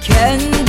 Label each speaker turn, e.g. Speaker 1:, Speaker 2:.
Speaker 1: kendi